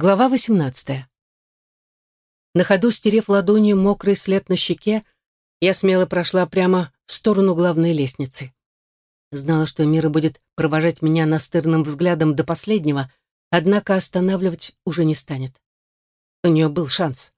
Глава 18. На ходу, стерев ладонью мокрый след на щеке, я смело прошла прямо в сторону главной лестницы. Знала, что Мира будет провожать меня настырным взглядом до последнего, однако останавливать уже не станет. У нее был шанс.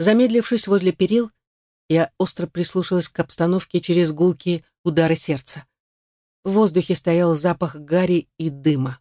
Замедлившись возле перил, я остро прислушалась к обстановке через гулкие удары сердца. В воздухе стоял запах гари и дыма.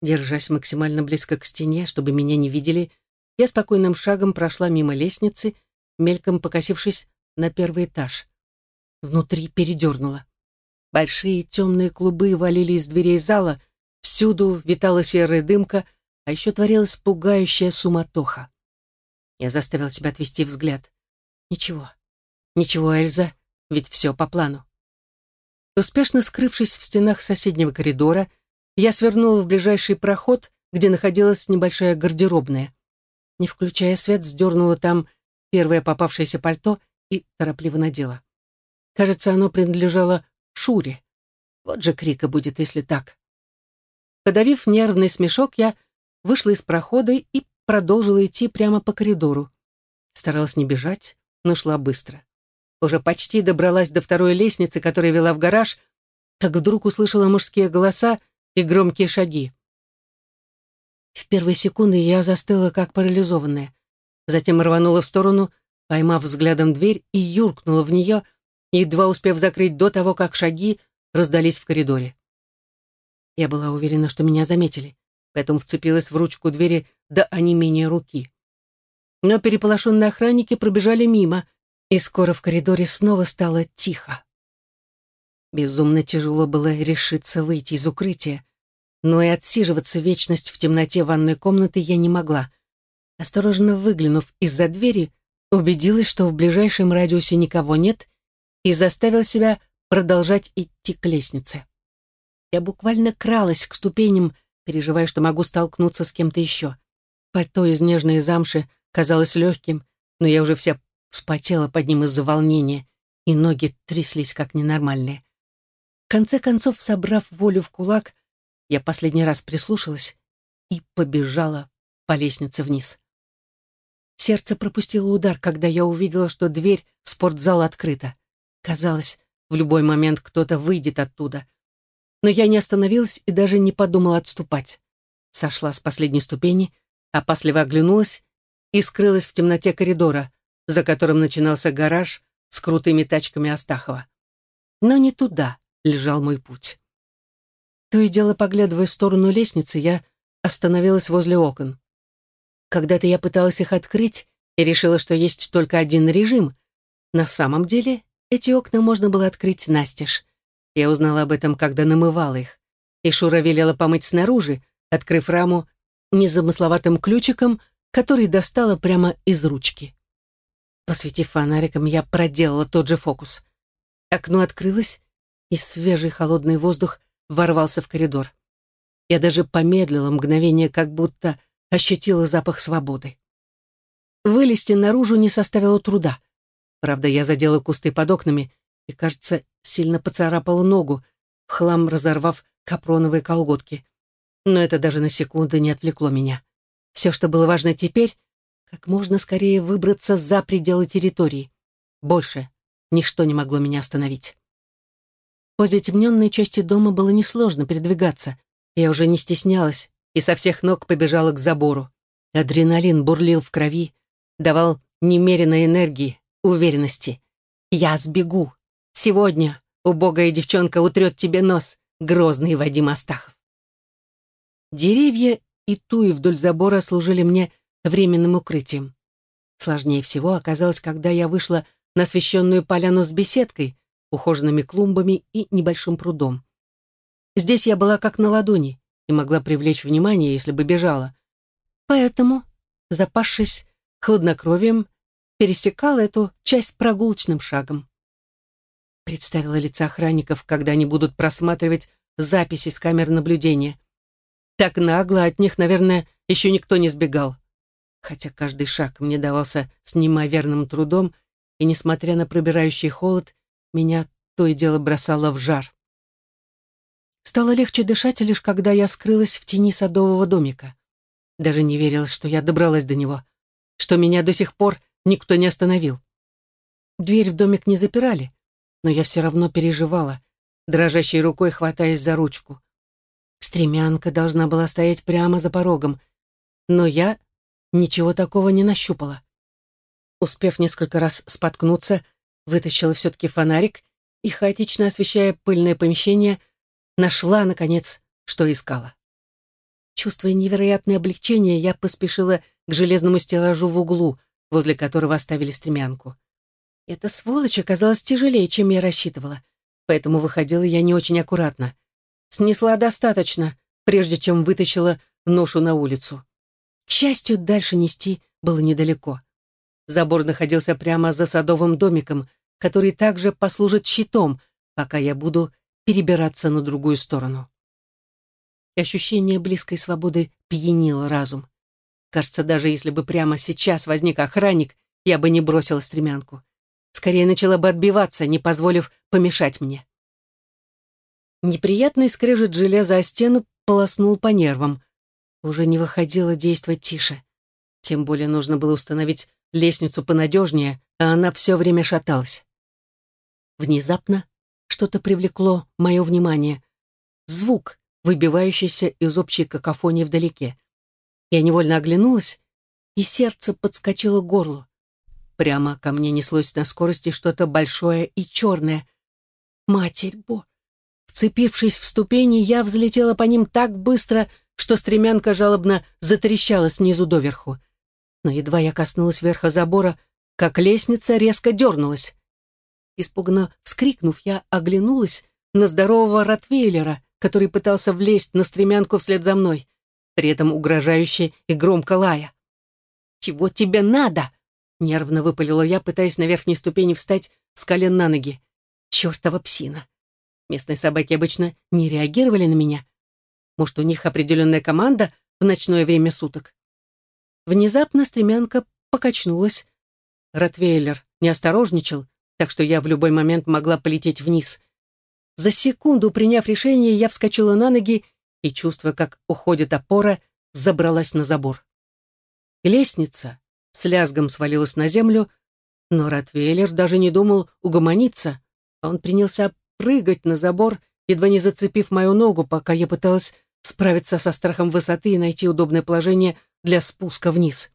Держась максимально близко к стене, чтобы меня не видели, я спокойным шагом прошла мимо лестницы, мельком покосившись на первый этаж. Внутри передернула. Большие темные клубы валили из дверей зала, всюду витала серая дымка, а еще творилась пугающая суматоха. Я заставил себя отвести взгляд. Ничего, ничего, Эльза, ведь все по плану. Успешно скрывшись в стенах соседнего коридора, я свернула в ближайший проход, где находилась небольшая гардеробная. Не включая свет, сдернула там первое попавшееся пальто и торопливо надела. Кажется, оно принадлежало Шуре. Вот же крика будет, если так. Подавив нервный смешок, я вышла из прохода и продолжила идти прямо по коридору. Старалась не бежать, но шла быстро. Уже почти добралась до второй лестницы, которая вела в гараж, как вдруг услышала мужские голоса и громкие шаги. В первые секунды я застыла, как парализованная. Затем рванула в сторону, поймав взглядом дверь и юркнула в нее, едва успев закрыть до того, как шаги раздались в коридоре. Я была уверена, что меня заметили, поэтому вцепилась в ручку двери до онемения руки. Но переполошенные охранники пробежали мимо, и скоро в коридоре снова стало тихо. Безумно тяжело было решиться выйти из укрытия, но и отсиживаться вечность в темноте ванной комнаты я не могла. Осторожно выглянув из-за двери, убедилась, что в ближайшем радиусе никого нет, и заставила себя продолжать идти к лестнице. Я буквально кралась к ступеням, переживая, что могу столкнуться с кем-то еще. Пальто из нежной замши казалось легким, но я уже вся вспотела под ним из-за волнения, и ноги тряслись как ненормальные. В конце концов, собрав волю в кулак, я последний раз прислушалась и побежала по лестнице вниз. Сердце пропустило удар, когда я увидела, что дверь в спортзал открыта. Казалось, в любой момент кто-то выйдет оттуда. Но я не остановилась и даже не подумала отступать. Сошла с последней ступени, опасливо оглянулась и скрылась в темноте коридора, за которым начинался гараж с крутыми тачками Астахова. Но не туда лежал мой путь. То и дело, поглядывая в сторону лестницы, я остановилась возле окон. Когда-то я пыталась их открыть и решила, что есть только один режим. На самом деле эти окна можно было открыть настежь. Я узнала об этом, когда намывала их. И Шура велела помыть снаружи, открыв раму незамысловатым ключиком, который достала прямо из ручки. Посветив фонариком, я проделала тот же фокус. Окно открылось, и свежий холодный воздух ворвался в коридор. Я даже помедлила мгновение, как будто ощутила запах свободы. Вылезти наружу не составило труда. Правда, я задела кусты под окнами и, кажется, сильно поцарапала ногу, в хлам разорвав капроновые колготки. Но это даже на секунду не отвлекло меня. Все, что было важно теперь, как можно скорее выбраться за пределы территории. Больше ничто не могло меня остановить. По затемненной части дома было несложно передвигаться. Я уже не стеснялась и со всех ног побежала к забору. Адреналин бурлил в крови, давал немеренной энергии, уверенности. «Я сбегу. Сегодня убогая девчонка утрет тебе нос, грозный Вадим Астахов». Деревья и туи вдоль забора служили мне временным укрытием. Сложнее всего оказалось, когда я вышла на освещенную поляну с беседкой, ухоженными клумбами и небольшим прудом. Здесь я была как на ладони и могла привлечь внимание, если бы бежала. Поэтому, запасшись хладнокровием, пересекала эту часть прогулочным шагом. Представила лица охранников, когда они будут просматривать записи с камер наблюдения. Так нагло от них, наверное, еще никто не сбегал. Хотя каждый шаг мне давался с неимоверным трудом, и, несмотря на пробирающий холод, меня то и дело бросало в жар. Стало легче дышать лишь когда я скрылась в тени садового домика. Даже не верилось, что я добралась до него, что меня до сих пор никто не остановил. Дверь в домик не запирали, но я все равно переживала, дрожащей рукой хватаясь за ручку. Стремянка должна была стоять прямо за порогом, но я ничего такого не нащупала. Успев несколько раз споткнуться, вытащила все-таки фонарик и, хаотично освещая пыльное помещение, нашла, наконец, что искала. Чувствуя невероятное облегчение, я поспешила к железному стеллажу в углу, возле которого оставили стремянку. Эта сволочь оказалась тяжелее, чем я рассчитывала, поэтому выходила я не очень аккуратно. Снесла достаточно, прежде чем вытащила ношу на улицу. К счастью, дальше нести было недалеко. Забор находился прямо за садовым домиком, который также послужит щитом, пока я буду перебираться на другую сторону. Ощущение близкой свободы пьянило разум. Кажется, даже если бы прямо сейчас возник охранник, я бы не бросила стремянку. Скорее начала бы отбиваться, не позволив помешать мне. Неприятный скрежет железа о стену полоснул по нервам. Уже не выходило действовать тише. Тем более нужно было установить лестницу понадежнее, а она все время шаталась. Внезапно что-то привлекло мое внимание. Звук, выбивающийся из общей какофонии вдалеке. Я невольно оглянулась, и сердце подскочило к горлу. Прямо ко мне неслось на скорости что-то большое и черное. Матерь Бо! Вцепившись в ступени, я взлетела по ним так быстро, что стремянка жалобно затрещала снизу доверху но едва я коснулась верха забора, как лестница резко дернулась. Испуганно вскрикнув, я оглянулась на здорового ротвейлера, который пытался влезть на стремянку вслед за мной, при этом угрожающе и громко лая. «Чего тебе надо?» — нервно выпалила я, пытаясь на верхней ступени встать с колен на ноги. «Чертова псина!» Местные собаки обычно не реагировали на меня. Может, у них определенная команда в ночное время суток? Внезапно стремянка покачнулась. Ротвейлер не осторожничал, так что я в любой момент могла полететь вниз. За секунду, приняв решение, я вскочила на ноги и, чувствуя, как уходит опора, забралась на забор. Лестница с лязгом свалилась на землю, но Ротвейлер даже не думал угомониться. Он принялся прыгать на забор, едва не зацепив мою ногу, пока я пыталась справиться со страхом высоты и найти удобное положение для спуска вниз.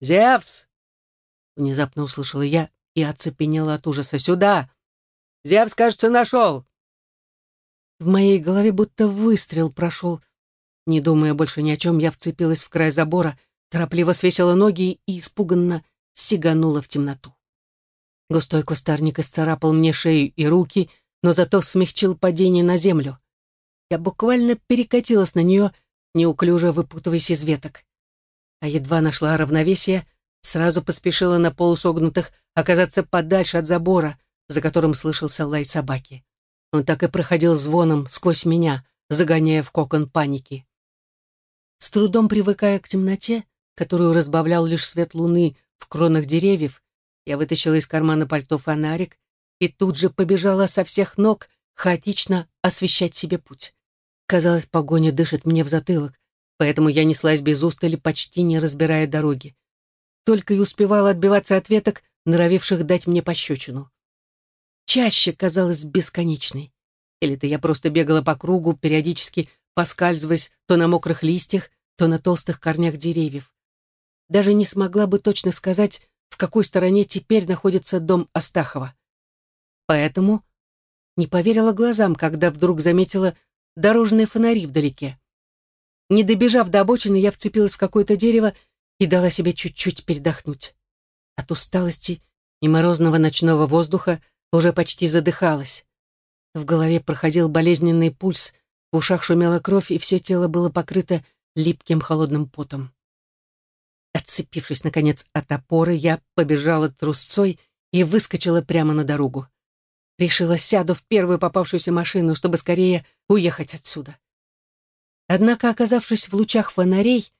«Зевс!» — внезапно услышала я и оцепенела от ужаса. «Сюда! Зевс, кажется, нашел!» В моей голове будто выстрел прошел. Не думая больше ни о чем, я вцепилась в край забора, торопливо свесила ноги и испуганно сиганула в темноту. Густой кустарник исцарапал мне шею и руки, но зато смягчил падение на землю. Я буквально перекатилась на нее, неуклюже выпутываясь из веток. А едва нашла равновесие, сразу поспешила на полусогнутых оказаться подальше от забора, за которым слышался лай собаки. Он так и проходил звоном сквозь меня, загоняя в кокон паники. С трудом привыкая к темноте, которую разбавлял лишь свет луны в кронах деревьев, я вытащила из кармана пальто фонарик и тут же побежала со всех ног хаотично освещать себе путь. Казалось, погоня дышит мне в затылок, поэтому я неслась без устали, почти не разбирая дороги. Только и успевала отбиваться от веток, норовивших дать мне пощечину. Чаще казалась бесконечной. Или-то я просто бегала по кругу, периодически поскальзываясь то на мокрых листьях, то на толстых корнях деревьев. Даже не смогла бы точно сказать, в какой стороне теперь находится дом Астахова. Поэтому не поверила глазам, когда вдруг заметила дорожные фонари вдалеке. Не добежав до обочины, я вцепилась в какое-то дерево и дала себе чуть-чуть передохнуть. От усталости и морозного ночного воздуха уже почти задыхалась. В голове проходил болезненный пульс, в ушах шумела кровь, и все тело было покрыто липким холодным потом. Отцепившись, наконец, от опоры, я побежала трусцой и выскочила прямо на дорогу. Решила, сяду в первую попавшуюся машину, чтобы скорее уехать отсюда. Однако, оказавшись в лучах фонарей,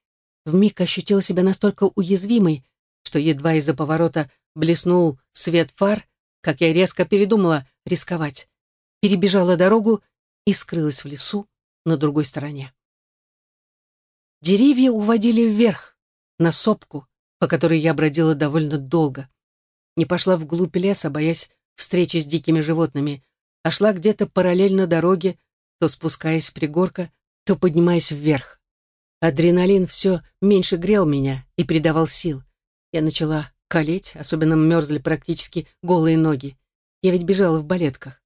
вмиг ощутила себя настолько уязвимой, что едва из-за поворота блеснул свет фар, как я резко передумала рисковать, перебежала дорогу и скрылась в лесу на другой стороне. Деревья уводили вверх, на сопку, по которой я бродила довольно долго. Не пошла вглубь леса, боясь встречи с дикими животными, а шла где-то параллельно дороге, то спускаясь с пригорка, то поднимаясь вверх. Адреналин все меньше грел меня и придавал сил. Я начала калеть, особенно мерзли практически голые ноги. Я ведь бежала в балетках.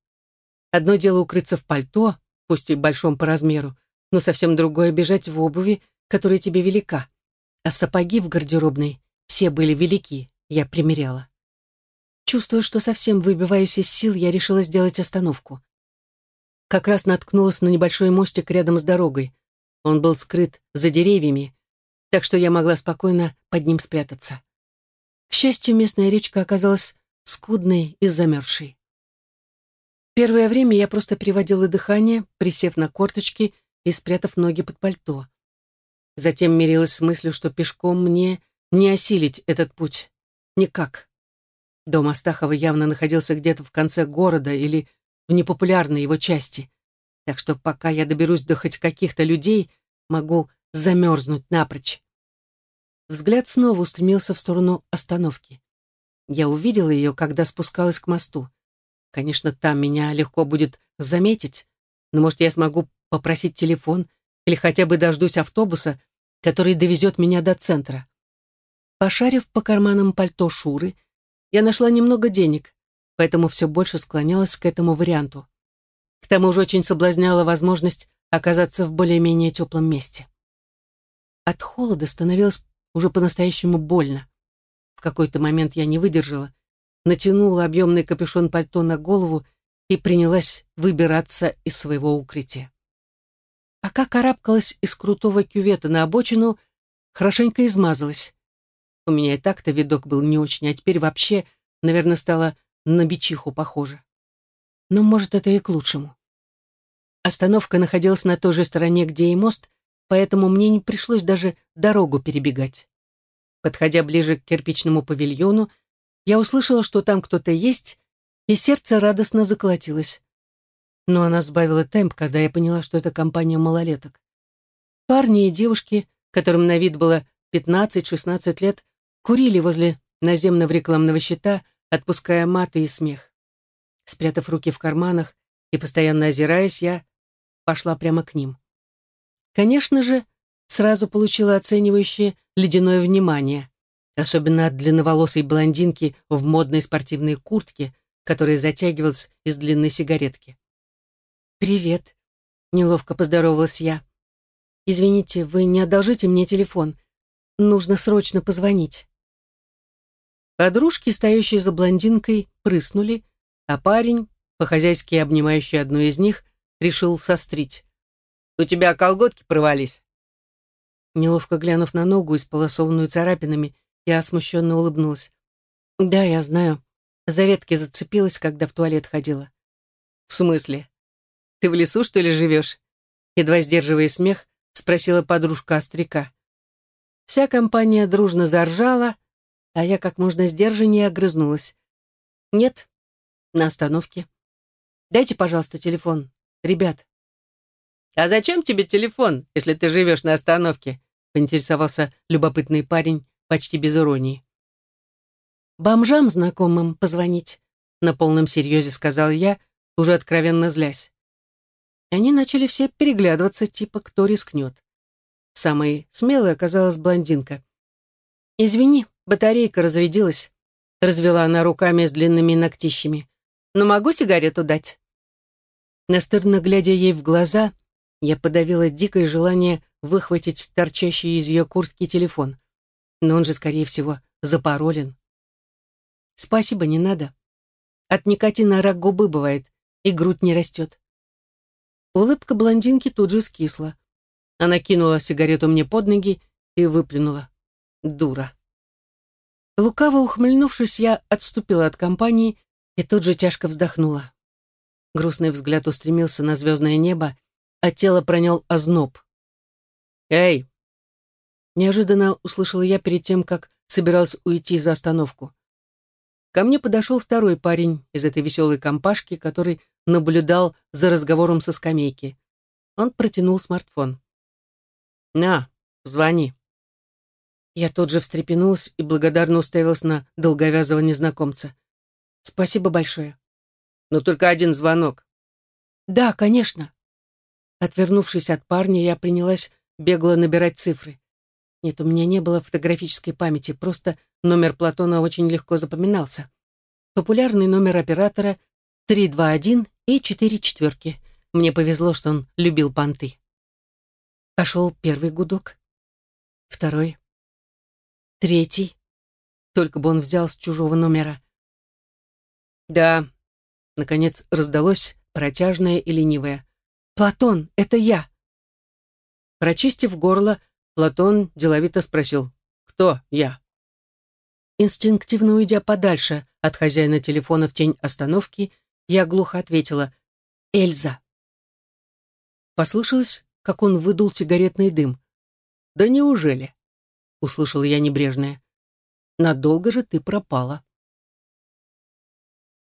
Одно дело укрыться в пальто, пусть и большом по размеру, но совсем другое бежать в обуви, которая тебе велика. А сапоги в гардеробной все были велики, я примеряла. Чувствуя, что совсем выбиваюсь из сил, я решила сделать остановку. Как раз наткнулась на небольшой мостик рядом с дорогой. Он был скрыт за деревьями, так что я могла спокойно под ним спрятаться. К счастью, местная речка оказалась скудной и замерзшей. Первое время я просто переводила дыхание, присев на корточки и спрятав ноги под пальто. Затем мирилась с мыслью, что пешком мне не осилить этот путь. Никак. Дом Астахова явно находился где-то в конце города или в непопулярной его части. Так что пока я доберусь до хоть каких-то людей, могу замерзнуть напрочь. Взгляд снова устремился в сторону остановки. Я увидела ее, когда спускалась к мосту. Конечно, там меня легко будет заметить, но, может, я смогу попросить телефон или хотя бы дождусь автобуса, который довезет меня до центра. Пошарив по карманам пальто Шуры, я нашла немного денег, поэтому все больше склонялась к этому варианту. К тому же очень соблазняла возможность оказаться в более-менее теплом месте. От холода становилось уже по-настоящему больно. В какой-то момент я не выдержала, натянула объемный капюшон пальто на голову и принялась выбираться из своего укрытия. Пока карабкалась из крутого кювета на обочину, хорошенько измазалась. У меня и так-то видок был не очень, а теперь вообще, наверное, стало на бичиху похоже. Но, может, это и к лучшему. Остановка находилась на той же стороне, где и мост, поэтому мне не пришлось даже дорогу перебегать. Подходя ближе к кирпичному павильону, я услышала, что там кто-то есть, и сердце радостно заколотилось. Но она сбавила темп, когда я поняла, что это компания малолеток. Парни и девушки, которым на вид было 15-16 лет, курили возле наземного рекламного щита, отпуская маты и смех. Спрятав руки в карманах и постоянно озираясь, я пошла прямо к ним. Конечно же, сразу получила оценивающее ледяное внимание, особенно от длинноволосой блондинки в модной спортивной куртке, которая затягивалась из длинной сигаретки. «Привет», — неловко поздоровалась я. «Извините, вы не одолжите мне телефон. Нужно срочно позвонить». Подружки, стоящие за блондинкой, прыснули, а парень, по-хозяйски обнимающий одну из них, решил сострить. У тебя колготки провались?» Неловко глянув на ногу, исполосованную царапинами, я смущенно улыбнулась. «Да, я знаю. За ветки зацепилась, когда в туалет ходила». «В смысле? Ты в лесу, что ли, живешь?» Едва сдерживая смех, спросила подружка остряка. Вся компания дружно заржала, а я как можно сдержаннее огрызнулась. «Нет, на остановке. Дайте, пожалуйста, телефон. Ребят, «А зачем тебе телефон, если ты живешь на остановке?» поинтересовался любопытный парень почти без иронии. «Бомжам знакомым позвонить», на полном серьезе сказал я, уже откровенно злясь. Они начали все переглядываться, типа кто рискнет. Самой смелой оказалась блондинка. «Извини, батарейка разрядилась», — развела она руками с длинными ногтищами. «Но могу сигарету дать?» Настырно глядя ей в глаза, я подавила дикое желание выхватить торчащий из ее куртки телефон. Но он же, скорее всего, запаролен. Спасибо, не надо. От никотина рак губы бывает, и грудь не растет. Улыбка блондинки тут же скисла. Она кинула сигарету мне под ноги и выплюнула. Дура. Лукаво ухмыльнувшись, я отступила от компании и тут же тяжко вздохнула. Грустный взгляд устремился на звездное небо, а тело пронял озноб. «Эй!» Неожиданно услышала я перед тем, как собиралась уйти за остановку. Ко мне подошел второй парень из этой веселой компашки, который наблюдал за разговором со скамейки. Он протянул смартфон. «На, Звони». Я тут же встрепенулась и благодарно уставилась на долговязого незнакомца. «Спасибо большое». «Но только один звонок». «Да, конечно». Отвернувшись от парня, я принялась бегло набирать цифры. Нет, у меня не было фотографической памяти, просто номер Платона очень легко запоминался. Популярный номер оператора 321 и 4 четверки. Мне повезло, что он любил понты. Пошел первый гудок, второй, третий. Только бы он взял с чужого номера. Да, наконец раздалось протяжное и ленивое. «Платон, это я!» Прочистив горло, Платон деловито спросил, «Кто я?» Инстинктивно уйдя подальше от хозяина телефона в тень остановки, я глухо ответила «Эльза». Послышалось, как он выдул сигаретный дым. «Да неужели?» — услышала я небрежное. «Надолго же ты пропала».